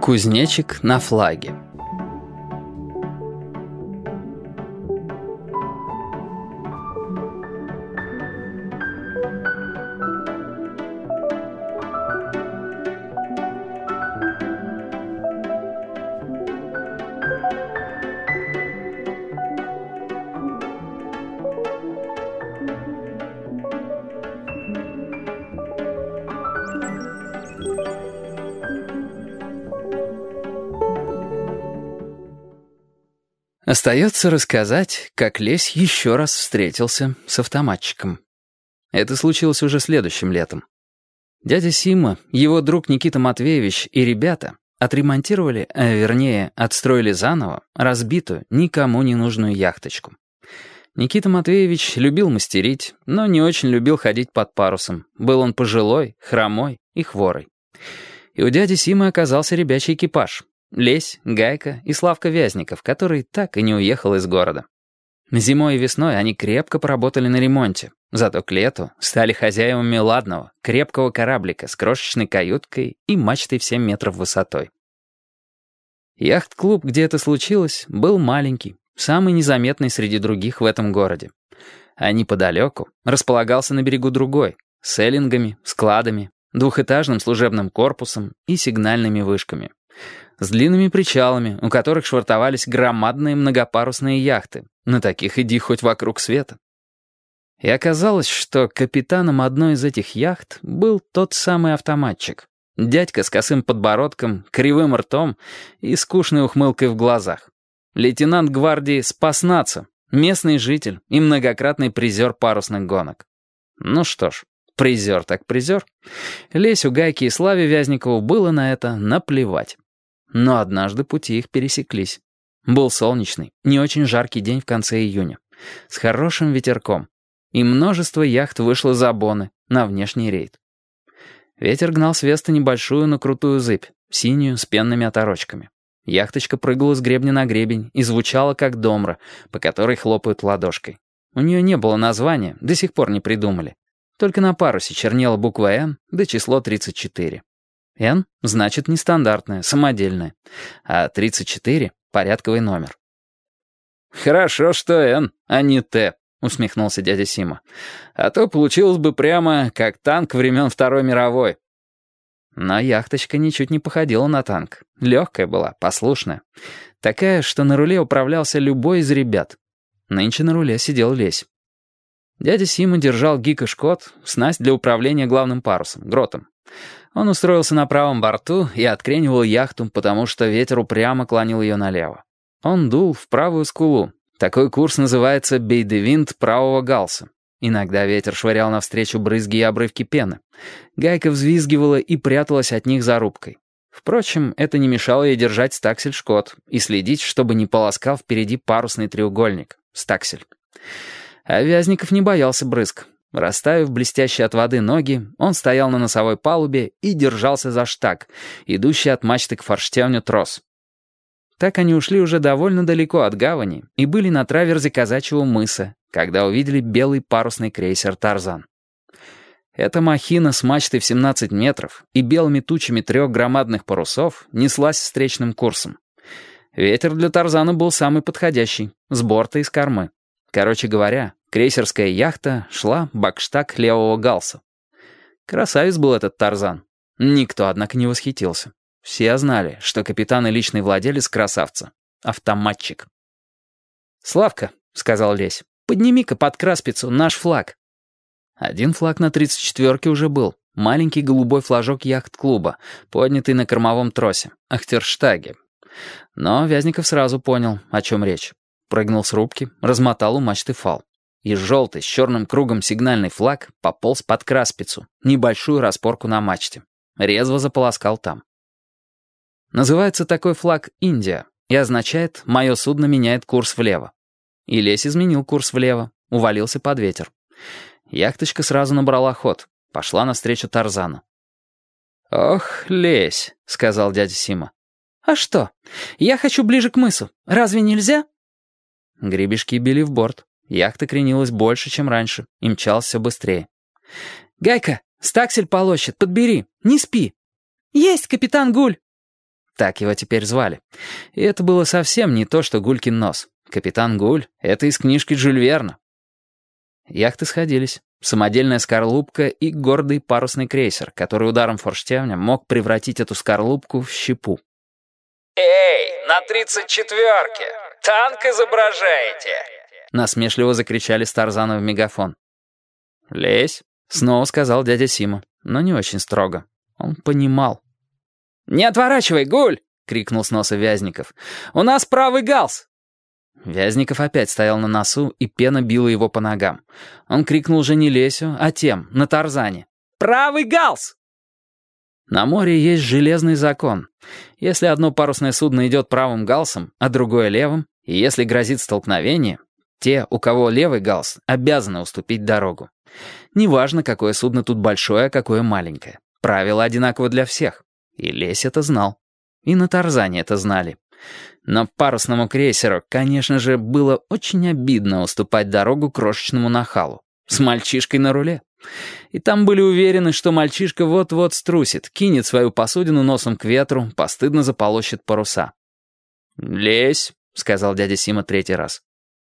Кузнечик на флаге. Остается рассказать, как Лесь еще раз встретился с автоматчиком. Это случилось уже следующим летом. Дядя Сима, его друг Никита Матвеевич и ребята отремонтировали, а вернее, отстроили заново разбитую, никому не нужную яхточку. Никита Матвеевич любил мастерить, но не очень любил ходить под парусом. Был он пожилой, хромой и хворый. И у дяди Симы оказался ребячий экипаж, Лесь, Гайка и Славка Вязников, который так и не уехал из города. Зимой и весной они крепко поработали на ремонте, зато к лету стали хозяевами ладного, крепкого кораблика с крошечной каюткой и мачтой в 7 метров высотой. Яхт-клуб, где это случилось, был маленький, самый незаметный среди других в этом городе. А неподалеку располагался на берегу другой, с эллингами, складами, двухэтажным служебным корпусом и сигнальными вышками с длинными причалами, у которых швартовались громадные многопарусные яхты. На таких иди хоть вокруг света. И оказалось, что капитаном одной из этих яхт был тот самый автоматчик. Дядька с косым подбородком, кривым ртом и скучной ухмылкой в глазах. Лейтенант гвардии Спаснаца, местный житель и многократный призер парусных гонок. Ну что ж, призер так призер. Лесю, Гайке и Славе Вязникову было на это наплевать. Но однажды пути их пересеклись. Был солнечный, не очень жаркий день в конце июня. С хорошим ветерком. И множество яхт вышло за Боны на внешний рейд. Ветер гнал с Веста небольшую, но крутую зыбь, синюю, с пенными оторочками. Яхточка прыгала с гребня на гребень и звучала как домра, по которой хлопают ладошкой. У нее не было названия, до сих пор не придумали. Только на парусе чернела буква «Н» да число 34. N значит нестандартная, самодельная, а 34 — порядковый номер. «Хорошо, что N, а не Т», — усмехнулся дядя Сима. «А то получилось бы прямо как танк времен Второй мировой». Но яхточка ничуть не походила на танк. Легкая была, послушная. Такая, что на руле управлялся любой из ребят. Нынче на руле сидел Лесь. Дядя Сима держал гик и шкот, снасть для управления главным парусом, гротом. Он устроился на правом борту и откренивал яхту, потому что ветер упрямо клонил ее налево. Он дул в правую скулу. Такой курс называется бейдевинт правого галса. Иногда ветер швырял навстречу брызги и обрывки пены. Гайка взвизгивала и пряталась от них за рубкой. Впрочем, это не мешало ей держать стаксель-шкот и следить, чтобы не полоскал впереди парусный треугольник, стаксель. А Вязников не боялся брызг. Расставив блестящие от воды ноги, он стоял на носовой палубе и держался за штаг, идущий от мачты к форштевню трос. Так они ушли уже довольно далеко от гавани и были на траверзе казачьего мыса, когда увидели белый парусный крейсер «Тарзан». Эта махина с мачтой в 17 метров и белыми тучами трех громадных парусов неслась встречным курсом. Ветер для Тарзана был самый подходящий, с борта и с кормы. Короче говоря, Крейсерская яхта шла бакштаг левого галса. Красавец был этот Тарзан. Никто, однако, не восхитился. Все знали, что капитан и личный владелец красавца. Автоматчик. «Славка», — сказал Лесь, — «подними-ка под краспицу наш флаг». Один флаг на 34-ке уже был. Маленький голубой флажок яхт-клуба, поднятый на кормовом тросе, Ахтерштаге. Но Вязников сразу понял, о чем речь. Прыгнул с рубки, размотал у мачты фал и желтый с черным кругом сигнальный флаг пополз под краспицу, небольшую распорку на мачте. Резво заполоскал там. Называется такой флаг «Индия» и означает «мое судно меняет курс влево». И Лесь изменил курс влево, увалился под ветер. Яхточка сразу набрала ход, пошла навстречу Тарзану. «Ох, Лесь», — сказал дядя Сима. «А что? Я хочу ближе к мысу. Разве нельзя?» Гребешки били в борт. Яхта кренилась больше, чем раньше, и мчалась все быстрее. «Гайка, стаксель полощет, подбери, не спи!» «Есть, капитан Гуль!» Так его теперь звали. И это было совсем не то, что Гулькин нос. Капитан Гуль — это из книжки Жюль Верна. Яхты сходились. Самодельная скорлупка и гордый парусный крейсер, который ударом форштевня мог превратить эту скорлупку в щепу. «Эй, на тридцать четверке! Танк изображаете!» Насмешливо закричали с Тарзана в мегафон. «Лезь», — снова сказал дядя Сима, но не очень строго. Он понимал. «Не отворачивай, гуль!» — крикнул с носа Вязников. «У нас правый галс!» Вязников опять стоял на носу, и пена била его по ногам. Он крикнул уже не Лесю, а тем, на Тарзане. «Правый галс!» На море есть железный закон. Если одно парусное судно идет правым галсом, а другое левым, и если грозит столкновение, те, у кого левый галс, обязаны уступить дорогу. Неважно, какое судно тут большое, а какое маленькое. Правило одинаково для всех. И Лесь это знал. И на Тарзане это знали. Но парусному крейсеру, конечно же, было очень обидно уступать дорогу крошечному нахалу. С мальчишкой на руле. И там были уверены, что мальчишка вот-вот струсит, кинет свою посудину носом к ветру, постыдно заполощет паруса. «Лезь», — сказал дядя Сима третий раз.